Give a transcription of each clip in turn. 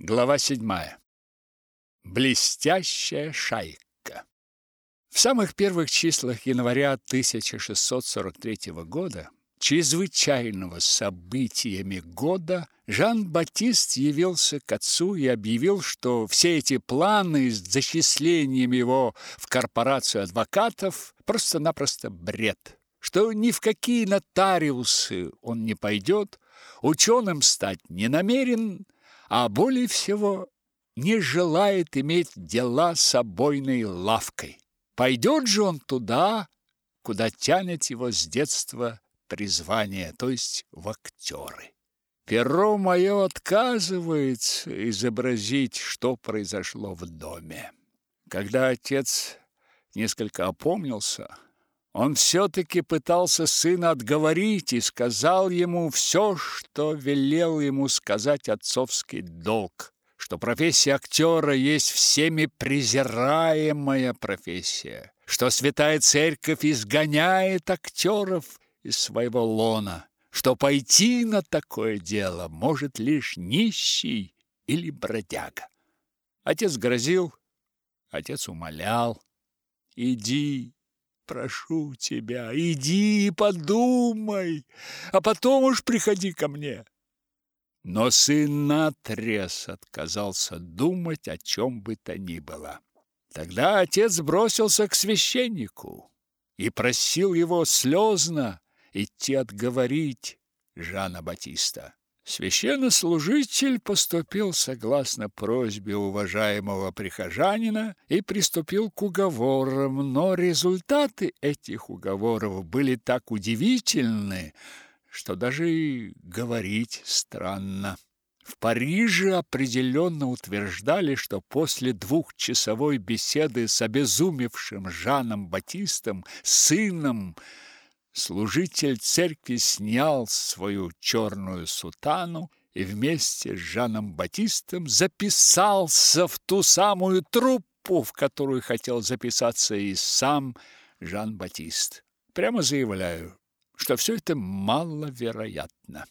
Глава седьмая. Блестящая шайка. В самых первых числах января 1643 года, чрезвычайного событиями года, Жан-Батист явился к отцу и объявил, что все эти планы с зачислением его в корпорацию адвокатов просто-напросто бред, что ни в какие нотариусы он не пойдет, ученым стать не намерен, а более всего не желает иметь дела с обойной лавкой. Пойдет же он туда, куда тянет его с детства призвание, то есть в актеры. Перо мое отказывается изобразить, что произошло в доме. Когда отец несколько опомнился, он все-таки пытался сына отговорить и сказал ему все, что велел ему сказать отцовский долг, что профессия актера есть всеми презираемая профессия, что святая церковь изгоняет актеров из своего лона, что пойти на такое дело может лишь нищий или бродяга. Отец грозил, отец умолял, иди, Прошу тебя, иди и подумай, а потом уж приходи ко мне. Но сын наотрез отказался думать о чем бы то ни было. Тогда отец бросился к священнику и просил его слезно идти отговорить Жана Батиста. Священнослужитель поступил согласно просьбе уважаемого прихожанина и приступил к уговорам, но результаты этих уговоров были так удивительны, что даже и говорить странно. В Париже определенно утверждали, что после двухчасовой беседы с обезумевшим Жаном Батистом, сыном служитель церкви снял свою черную сутану и вместе с Жаном Батистом записался в ту самую труппу, в которую хотел записаться и сам Жан Батист. Прямо заявляю, что все это маловероятно.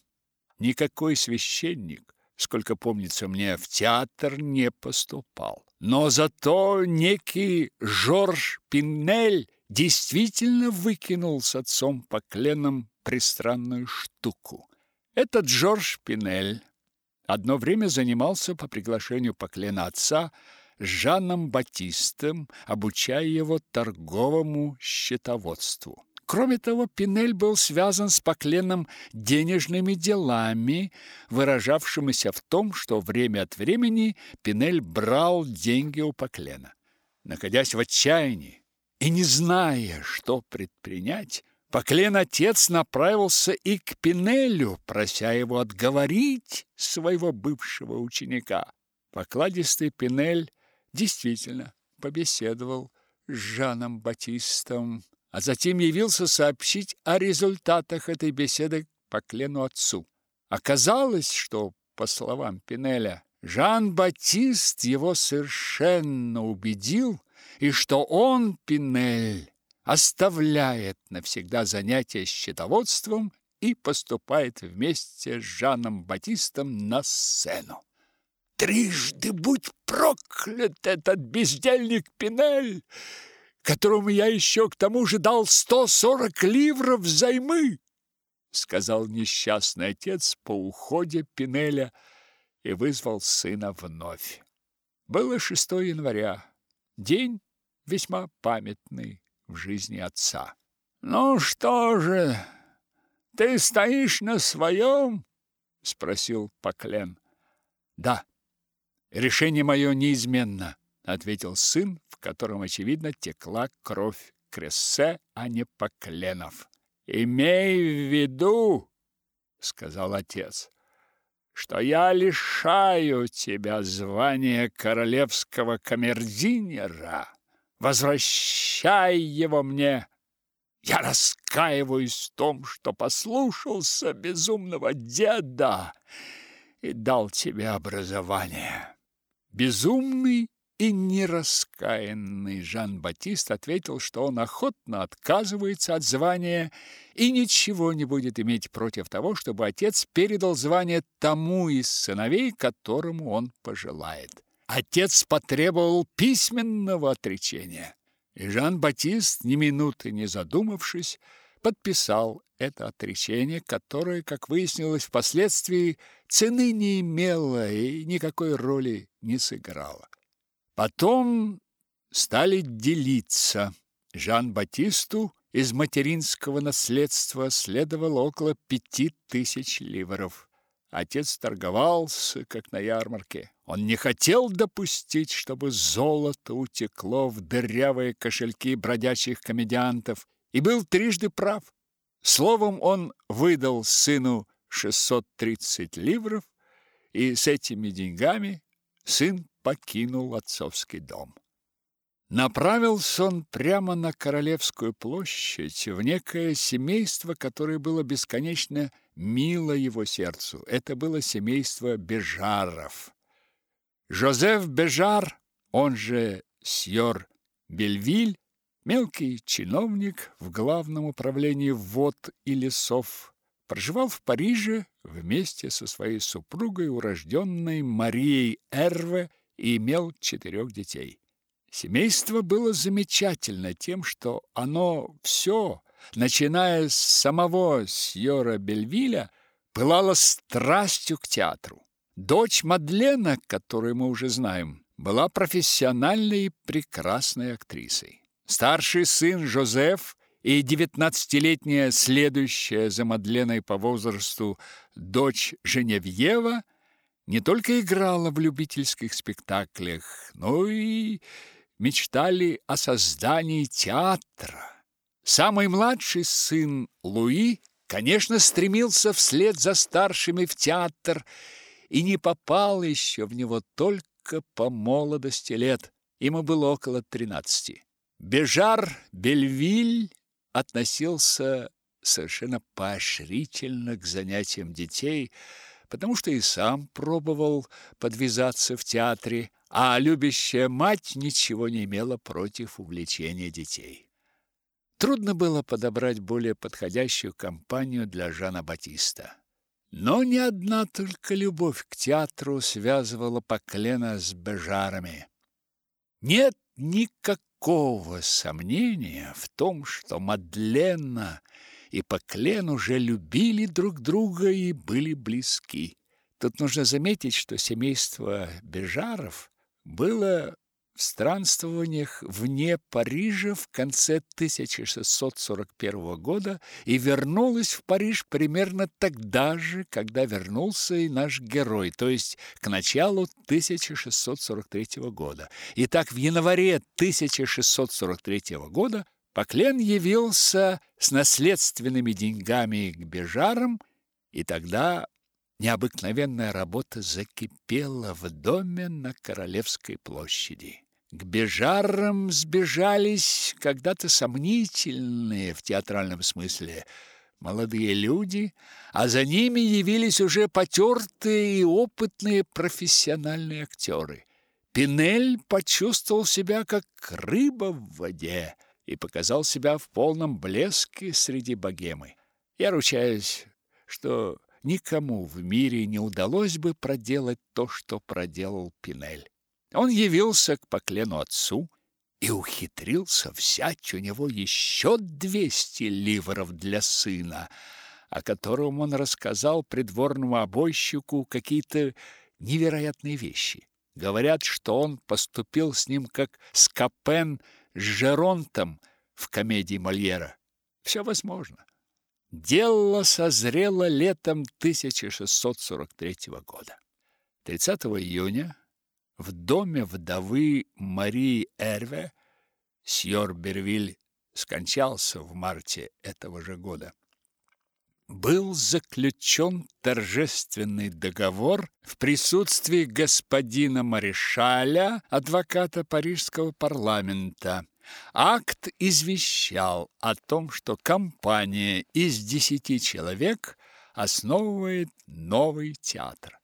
Никакой священник, сколько помнится мне, в театр не поступал. Но зато некий Жорж Пинель действительно выкинул с отцом по кленам пристранную штуку. Этот Жорж Пинель одно время занимался по приглашению Поклена отца с Жаном Батистом, обучая его торговому счетоводству. Кроме того, Пинель был связан с Покленом денежными делами, выражавшимися в том, что время от времени Пинель брал деньги у Поклена. Находясь в отчаянии, и не зная, что предпринять, Поклен отец направился и к Пинелю, прося его отговорить своего бывшего ученика. Покладистый Пинель действительно побеседовал с Жаном Батистом, а затем явился сообщить о результатах этой беседы Поклену отцу. Оказалось, что, по словам Пинеля, Жан-Батист его совершенно убедил, и что он, Пинель, оставляет навсегда занятия счетоводством и поступает вместе с Жаном Батистом на сцену. Трижды будь проклят этот бездельник Пинель, которому я еще к тому же дал сто сорок ливров взаймы, сказал несчастный отец по уходе Пинеля и вызвал сына вновь. Было 6 января, день весьма памятный в жизни отца. «Ну что же, ты стоишь на своем?» – спросил Поклен. «Да, решение мое неизменно», – ответил сын, в котором, очевидно, текла кровь Крессе, а не Покленов. «Имей в виду», – сказал отец, – «что я лишаю тебя звания королевского камердинера» Возвращай его мне. Я раскаиваюсь в том, что послушался безумного деда и дал тебе образование. Безумный и нераскаянный Жан-Батист ответил, что он охотно отказывается от звания и ничего не будет иметь против того, чтобы отец передал звание тому из сыновей, которому он пожелает. Отец потребовал письменного отречения, и Жан-Батист, ни минуты не задумавшись, подписал это отречение, которое, как выяснилось впоследствии, цены не имело и никакой роли не сыграло. Потом стали делиться. Жан-Батисту из материнского наследства следовало около пяти тысяч ливров. Отец торговался, как на ярмарке. Он не хотел допустить, чтобы золото утекло в дырявые кошельки бродячих комедиантов, и был трижды прав. Словом, он выдал сыну 630 ливров, и с этими деньгами сын покинул отцовский дом. Направился он прямо на Королевскую площадь, в некое семейство, которое было бесконечно мило его сердцу. Это было семейство Бежаров. Жозеф Бежар, он же Сьор Бельвиль, мелкий чиновник в главном управлении вод и лесов, проживал в Париже вместе со своей супругой, урожденной Марией Эрве, и имел четырех детей. Семейство было замечательно тем, что оно все, начиная с самого Сьора Бельвиля, пылало страстью к театру. Дочь Мадлена, которую мы уже знаем, была профессиональной и прекрасной актрисой. Старший сын Жозеф и девятнадцатилетняя следующая за Мадленой по возрасту дочь Женевьева – не только играла в любительских спектаклях, но и мечтали о создании театра. Самый младший сын Луи, конечно, стремился вслед за старшими в театр и не попал еще в него только по молодости лет. Ему было около тринадцати. Бежар Бельвиль относился совершенно поощрительно к занятиям детей – потому что и сам пробовал подвязаться в театре, а любящая мать ничего не имела против увлечения детей. Трудно было подобрать более подходящую компанию для Жана Батиста. Но не одна только любовь к театру связывала Поклена с Бежарами. Нет никакого сомнения в том, что Мадлена – и Поклен уже любили друг друга и были близки. Тут нужно заметить, что семейство Бежаров было в странствованиях вне Парижа в конце 1641 года и вернулось в Париж примерно тогда же, когда вернулся и наш герой, то есть к началу 1643 года. И так в январе 1643 года Поклен явился с наследственными деньгами к бежарам, и тогда необыкновенная работа закипела в доме на Королевской площади. К бежарам сбежались когда-то сомнительные в театральном смысле молодые люди, а за ними явились уже потертые и опытные профессиональные актеры. Пинель почувствовал себя как рыба в воде и показал себя в полном блеске среди богемы. Я ручаюсь, что никому в мире не удалось бы проделать то, что проделал Пинель. Он явился к Поклену отцу и ухитрился взять у него еще двести ливров для сына, о котором он рассказал придворному обойщику какие-то невероятные вещи. Говорят, что он поступил с ним как Скопен с Жеронтом в комедии Мольера. Все возможно. Дело созрело летом 1643 года. 30 июня в доме вдовы Марии Эрве сьор Бервиль скончался в марте этого же года. Был заключен торжественный договор в присутствии господина Маришаля, адвоката парижского парламента. Акт извещал о том, что компания из десяти человек основывает новый театр.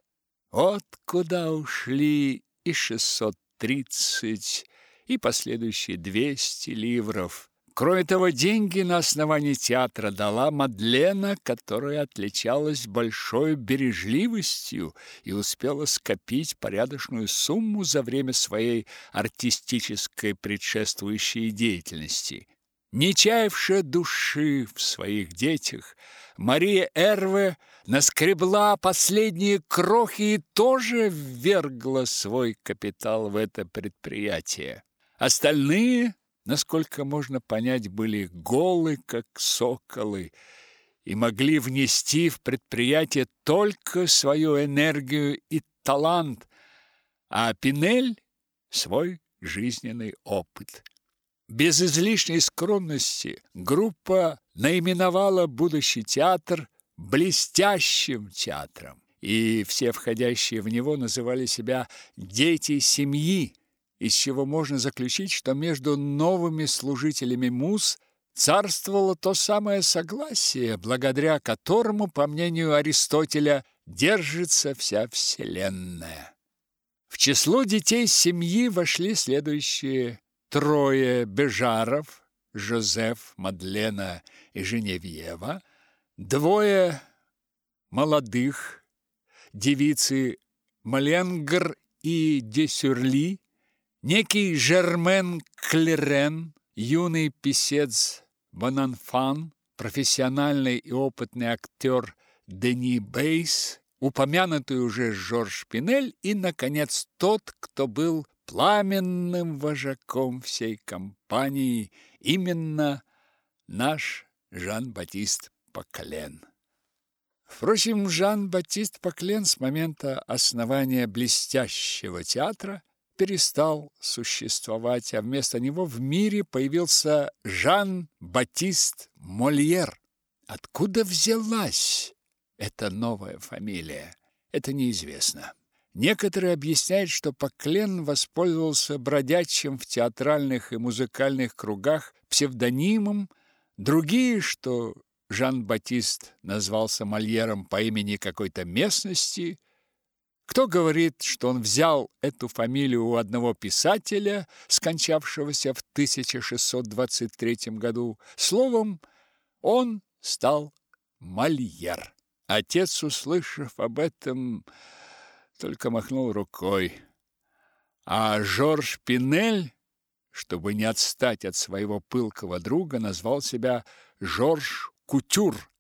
Вот куда ушли и шестьсот 30 и последующие 200 ливров. Кроме того, деньги на основании театра дала Мадлена, которая отличалась большой бережливостью и успела скопить порядочную сумму за время своей артистической предшествующей деятельности. Не чаявшая души в своих детях, Мария Эрве наскребла последние крохи и тоже ввергла свой капитал в это предприятие. Остальные насколько можно понять, были голы, как соколы, и могли внести в предприятие только свою энергию и талант, а Пинель – свой жизненный опыт. Без излишней скромности группа наименовала будущий театр блестящим театром, и все входящие в него называли себя «дети семьи», из чего можно заключить, что между новыми служителями муз царствовало то самое согласие, благодаря которому, по мнению Аристотеля, держится вся вселенная. В число детей семьи вошли следующие трое Бежаров, Жозеф, Мадлена и Женевьева, двое молодых девицы Маленгр и Десюрли, Некий Жермен Клерен, юный писец Бонанфан, профессиональный и опытный актер Дени Бейс, упомянутый уже Жорж Пинель и, наконец, тот, кто был пламенным вожаком всей компании, именно наш Жан-Батист Паклен. Впрочем, Жан-Батист Паклен с момента основания блестящего театра перестал существовать, а вместо него в мире появился Жан-Батист Мольер. Откуда взялась эта новая фамилия? Это неизвестно. Некоторые объясняют, что Поклен воспользовался бродячим в театральных и музыкальных кругах псевдонимом, другие, что Жан-Батист назвался Мольером по имени какой-то местности – кто говорит, что он взял эту фамилию у одного писателя, скончавшегося в 1623 году. Словом, он стал Мольер. Отец, услышав об этом, только махнул рукой. А Жорж Пинель, чтобы не отстать от своего пылкого друга, назвал себя Жорж Кутюр.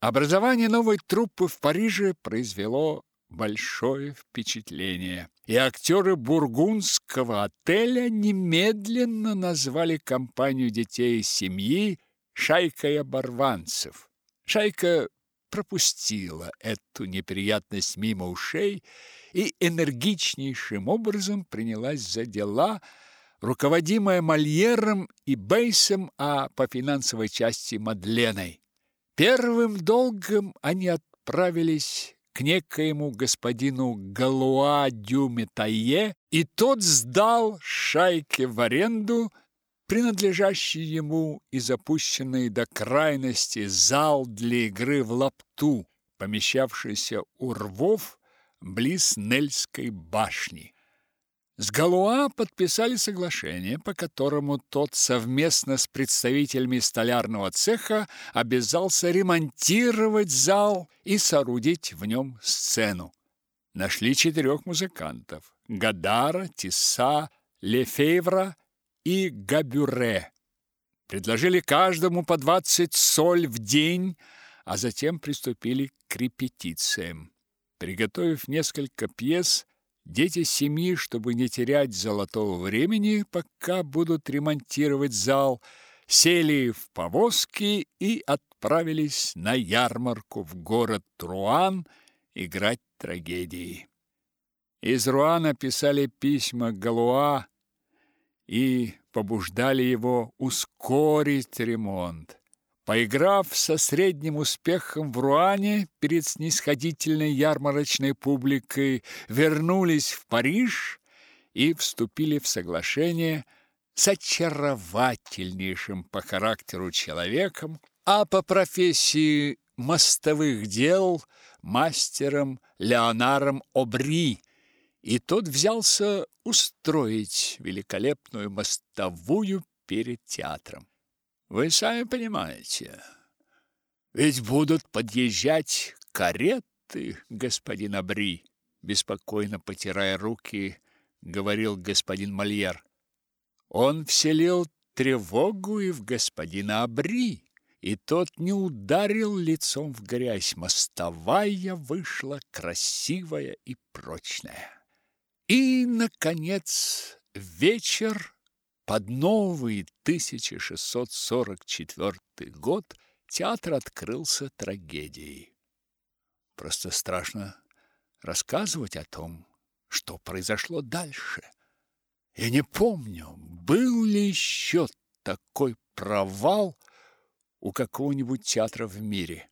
Образование новой труппы в Париже произвело большое впечатление. И актеры бургундского отеля немедленно назвали компанию детей семьи «Шайкой оборванцев». Шайка пропустила эту неприятность мимо ушей и энергичнейшим образом принялась за дела, руководимая Мольером и Бейсом, а по финансовой части Мадленой. Первым долгом они отправились к некоему господину Галуа Дюметае, и тот сдал шайке в аренду принадлежащий ему и запущенный до крайности зал для игры в лапту, помещавшийся у рвов близ Нельской башни. С Галуа подписали соглашение, по которому тот совместно с представителями столярного цеха обязался ремонтировать зал и соорудить в нем сцену. Нашли четырех музыкантов – Гадара, Тисса, Лефевра и Габюре. Предложили каждому по 20 соль в день, а затем приступили к репетициям. Приготовив несколько пьес – Дети семьи, чтобы не терять золотого времени, пока будут ремонтировать зал, сели в повозки и отправились на ярмарку в город Труан играть трагедии. Из Руана писали письма Галуа и побуждали его ускорить ремонт. Поиграв со средним успехом в Руане перед снисходительной ярмарочной публикой, вернулись в Париж и вступили в соглашение с очаровательнейшим по характеру человеком, а по профессии мостовых дел мастером Леонаром Обри, и тот взялся устроить великолепную мостовую перед театром. Вы сами понимаете, ведь будут подъезжать кареты, господин Абри, беспокойно потирая руки, говорил господин Мольер. Он вселил тревогу и в господина Абри, и тот не ударил лицом в грязь. Мостовая вышла красивая и прочная. И, наконец, вечер под новый 1644 год театр открылся трагедией. Просто страшно рассказывать о том, что произошло дальше. Я не помню, был ли еще такой провал у какого-нибудь театра в мире.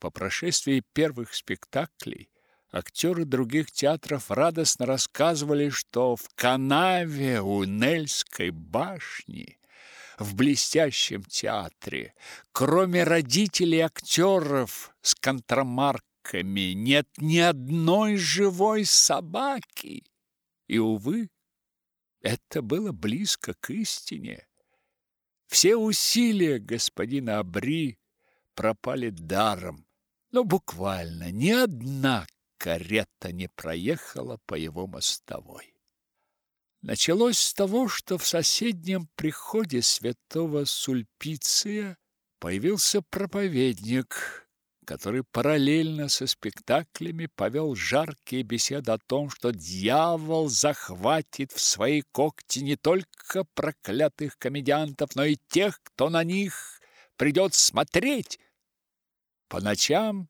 По прошествии первых спектаклей актеры других театров радостно рассказывали, что в канаве у Нельской башни в блестящем театре, кроме родителей актеров с контрамарками, нет ни одной живой собаки. И, увы, это было близко к истине. Все усилия господина Абри пропали даром, но буквально ни одна карета не проехала по его мостовой. Началось с того, что в соседнем приходе святого Сульпиция появился проповедник, который параллельно со спектаклями повел жаркие беседы о том, что дьявол захватит в свои когти не только проклятых комедиантов, но и тех, кто на них придет смотреть. По ночам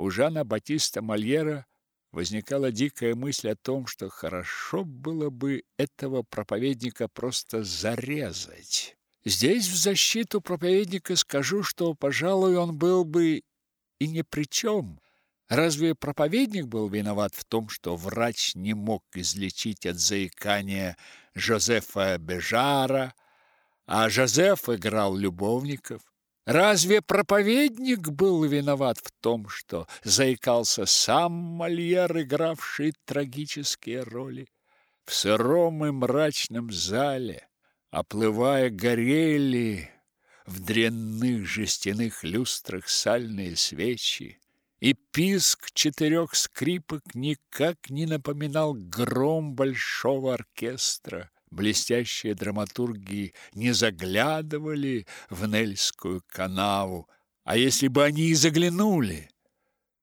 у Жана Батиста Мольера возникала дикая мысль о том, что хорошо было бы этого проповедника просто зарезать. Здесь в защиту проповедника скажу, что, пожалуй, он был бы и ни при чем. Разве проповедник был виноват в том, что врач не мог излечить от заикания Жозефа Бежара, а Жозеф играл любовников? Разве проповедник был виноват в том, что заикался сам Мольер, игравший трагические роли? В сыром и мрачном зале, оплывая, горели в дрянных жестяных люстрах сальные свечи, и писк четырех скрипок никак не напоминал гром большого оркестра блестящие драматурги не заглядывали в Нельскую канаву, а если бы они и заглянули,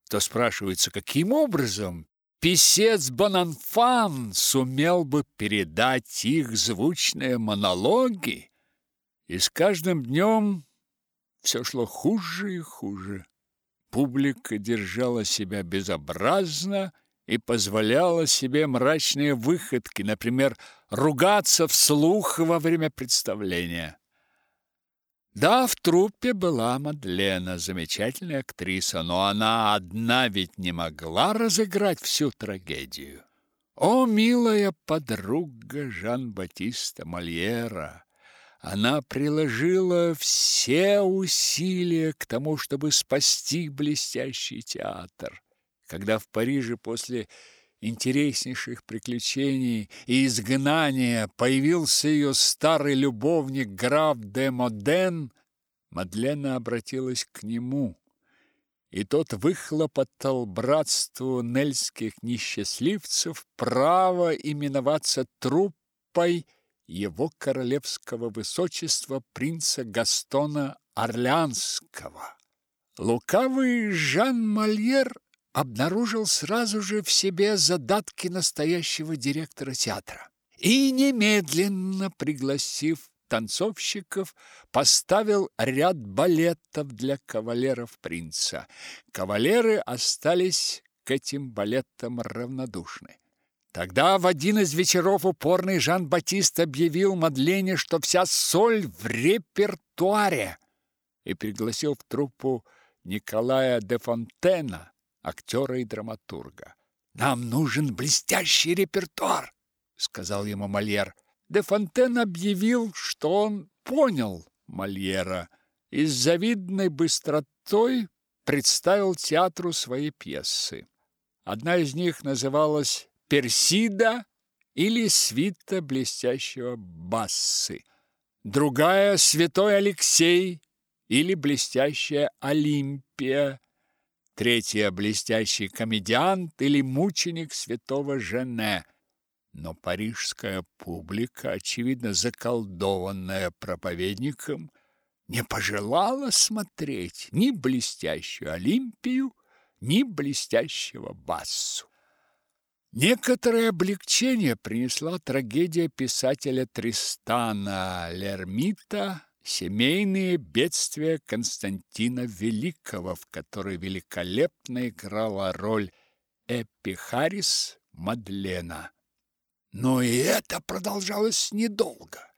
то спрашивается, каким образом писец Бонанфан сумел бы передать их звучные монологи? И с каждым днем все шло хуже и хуже. Публика держала себя безобразно и позволяла себе мрачные выходки, например, ругаться вслух во время представления. Да, в труппе была Мадлена, замечательная актриса, но она одна ведь не могла разыграть всю трагедию. О, милая подруга Жан-Батиста Мольера! Она приложила все усилия к тому, чтобы спасти блестящий театр. Когда в Париже после интереснейших приключений и изгнания появился ее старый любовник граф де Моден, Мадлена обратилась к нему, и тот выхлопотал братству нельских несчастливцев право именоваться труппой его королевского высочества принца Гастона Орлеанского. Лукавый Жан Мольер обнаружил сразу же в себе задатки настоящего директора театра и немедленно пригласив танцовщиков, поставил ряд балетов для кавалеров принца. Кавалеры остались к этим балетам равнодушны. Тогда в один из вечеров упорный Жан-Батист объявил Мадлене, что вся соль в репертуаре, и пригласил в труппу Николая де Фонтена, актера и драматурга. «Нам нужен блестящий репертуар», — сказал ему Мольер. Де Фонтен объявил, что он понял Мольера и с завидной быстротой представил театру свои пьесы. Одна из них называлась Персида или свита блестящего Бассы. Другая Святой Алексей или блестящая Олимпия. Третья блестящий комедиант или мученик святого Жене. Но парижская публика, очевидно заколдованная проповедником, не пожелала смотреть ни блестящую Олимпию, ни блестящего Бассу. Некоторое облегчение принесла трагедия писателя Тристана Лермита «Семейные бедствия Константина Великого», в которой великолепно играла роль Эпихарис Мадлена. Но и это продолжалось недолго.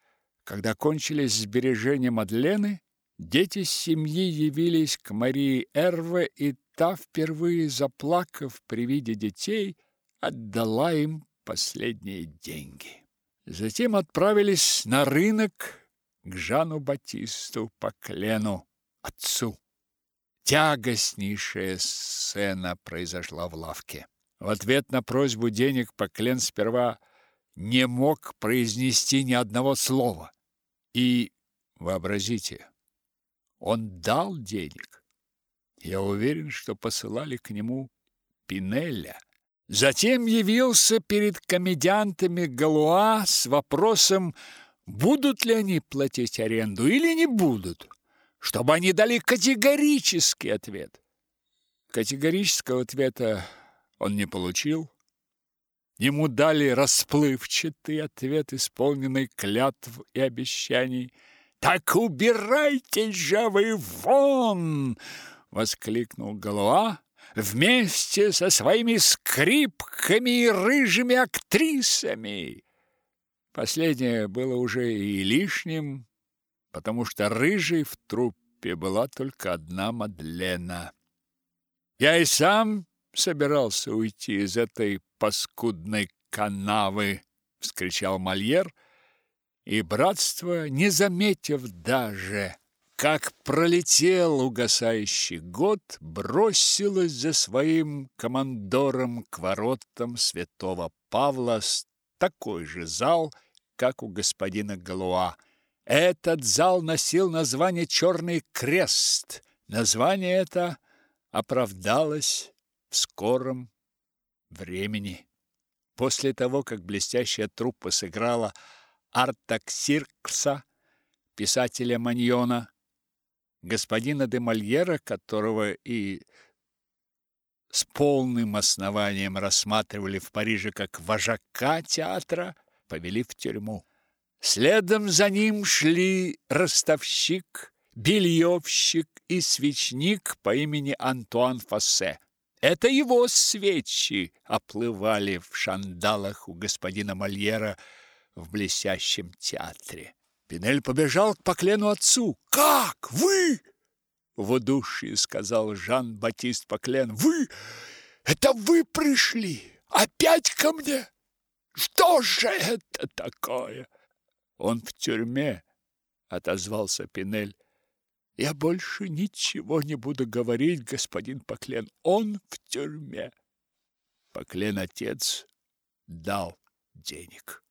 Когда кончились сбережения Мадлены, дети семьи явились к Марии Эрве, и та, впервые заплакав при виде детей, отдала им последние деньги. Затем отправились на рынок к Жану Батисту по клену, отцу. Тягостнейшая сцена произошла в лавке. В ответ на просьбу денег Поклен сперва не мог произнести ни одного слова. И вообразите, он дал денег. Я уверен, что посылали к нему Пинеля. Затем явился перед комедиантами Галуа с вопросом, будут ли они платить аренду или не будут, чтобы они дали категорический ответ. Категорического ответа он не получил. Ему дали расплывчатый ответ, исполненный клятв и обещаний. «Так убирайтесь же вы вон!» — воскликнул Галуа вместе со своими скрипками и рыжими актрисами. Последнее было уже и лишним, потому что рыжей в труппе была только одна Мадлена. Я и сам собирался уйти из этой паскудной канавы, вскричал Мольер, и братство, не заметив даже, как пролетел угасающий год, бросилось за своим командором к воротам святого Павла с такой же зал, как у господина Галуа. Этот зал носил название «Черный крест». Название это оправдалось в скором времени. После того, как блестящая труппа сыграла Артаксиркса, писателя Маньона, господина де Мольера, которого и с полным основанием рассматривали в Париже как вожака театра, повели в тюрьму. Следом за ним шли ростовщик, бельевщик и свечник по имени Антуан Фассе. Это его свечи оплывали в шандалах у господина Мольера в блестящем театре. Пинель побежал к Поклену отцу. «Как? Вы?» В удушье сказал Жан-Батист Поклен. «Вы? Это вы пришли? Опять ко мне? Что же это такое?» «Он в тюрьме», — отозвался Пинель. Я больше ничего не буду говорить, господин Поклен. Он в тюрьме. Поклен отец дал денег.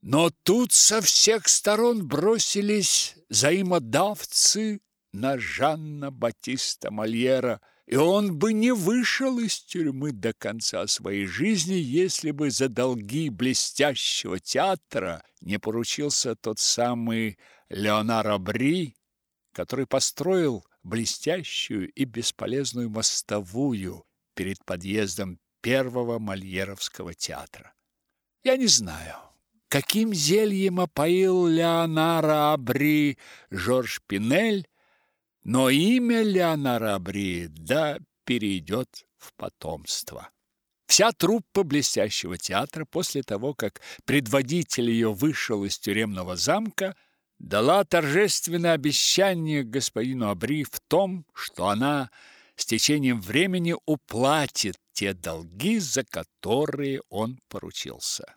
Но тут со всех сторон бросились взаимодавцы на Жанна Батиста Мольера, и он бы не вышел из тюрьмы до конца своей жизни, если бы за долги блестящего театра не поручился тот самый Леонар Бри, который построил блестящую и бесполезную мостовую перед подъездом первого Мольеровского театра. Я не знаю, каким зельем опоил Леонара Абри Жорж Пинель, но имя Леонара Абри да перейдет в потомство. Вся труппа блестящего театра после того, как предводитель ее вышел из тюремного замка, дала торжественное обещание господину Абри в том, что она с течением времени уплатит те долги, за которые он поручился.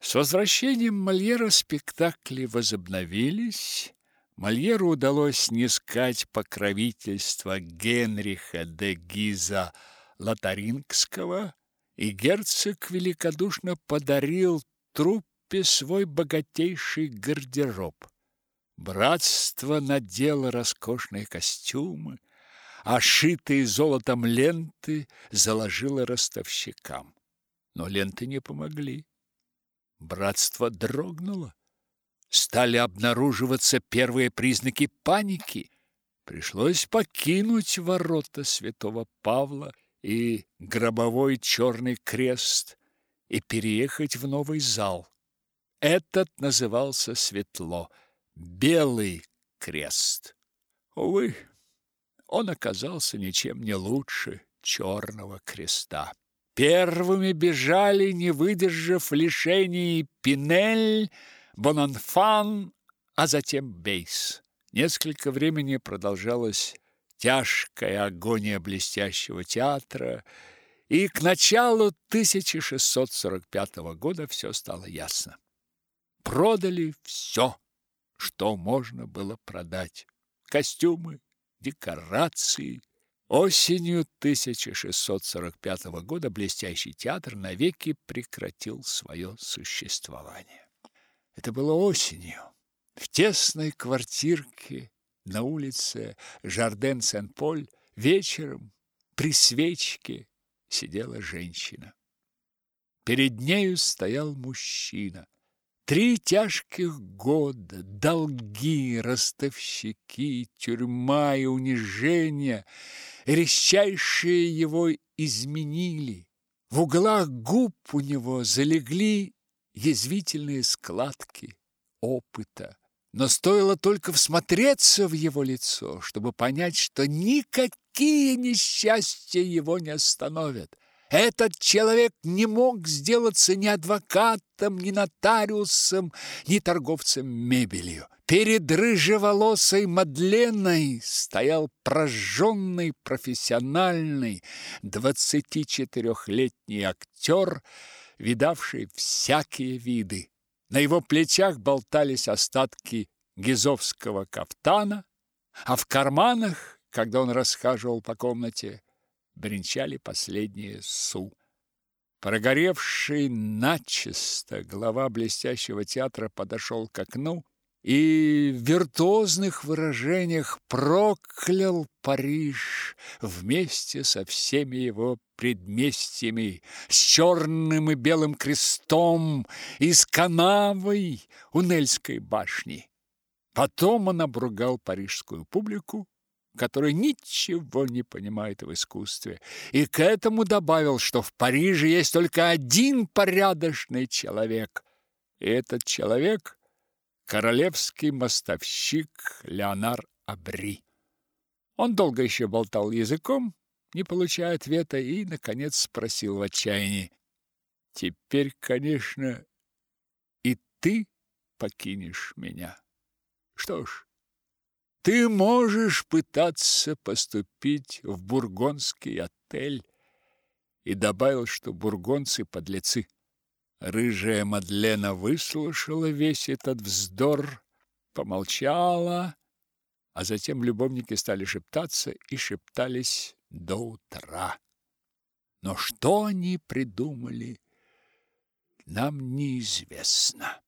С возвращением Мольера спектакли возобновились. Мольеру удалось снискать покровительство Генриха де Гиза Лотарингского и герцог великодушно подарил труппе свой богатейший гардероб. Братство надело роскошные костюмы, а шитые золотом ленты заложило ростовщикам. Но ленты не помогли. Братство дрогнуло. Стали обнаруживаться первые признаки паники. Пришлось покинуть ворота святого Павла и гробовой черный крест и переехать в новый зал. Этот назывался светло Белый крест. Увы, он оказался ничем не лучше черного креста. Первыми бежали, не выдержав лишений, Пинель, Бонанфан, а затем Бейс. Несколько времени продолжалась тяжкая агония блестящего театра, и к началу 1645 года все стало ясно. Продали все, что можно было продать. Костюмы, декорации. Осенью 1645 года блестящий театр навеки прекратил свое существование. Это было осенью. В тесной квартирке на улице Жарден-Сен-Поль вечером при свечке сидела женщина. Перед нею стоял мужчина. Три тяжких года, долги, ростовщики, тюрьма и унижение резчайшие его изменили. В углах губ у него залегли язвительные складки опыта. Но стоило только всмотреться в его лицо, чтобы понять, что никакие несчастья его не остановят. Этот человек не мог сделаться ни адвокатом, ни нотариусом, ни торговцем мебелью. Перед рыжеволосой Мадленой стоял прожженный профессиональный 24-летний актер, видавший всякие виды. На его плечах болтались остатки гизовского кафтана, а в карманах, когда он расхаживал по комнате, бренчали последние су. Прогоревший начисто глава блестящего театра подошел к окну и в виртуозных выражениях проклял Париж вместе со всеми его предместьями, с черным и белым крестом и с канавой у Нельской башни. Потом он обругал парижскую публику, которая ничего не понимает в искусстве, и к этому добавил, что в Париже есть только один порядочный человек, и этот человек – королевский мостовщик Леонар Абри. Он долго еще болтал языком, не получая ответа, и, наконец, спросил в отчаянии. «Теперь, конечно, и ты покинешь меня. Что ж, ты можешь пытаться поступить в бургонский отель, и добавил, что бургонцы подлецы. Рыжая Мадлена выслушала весь этот вздор, помолчала, а затем любовники стали шептаться и шептались до утра. Но что они придумали, нам неизвестно.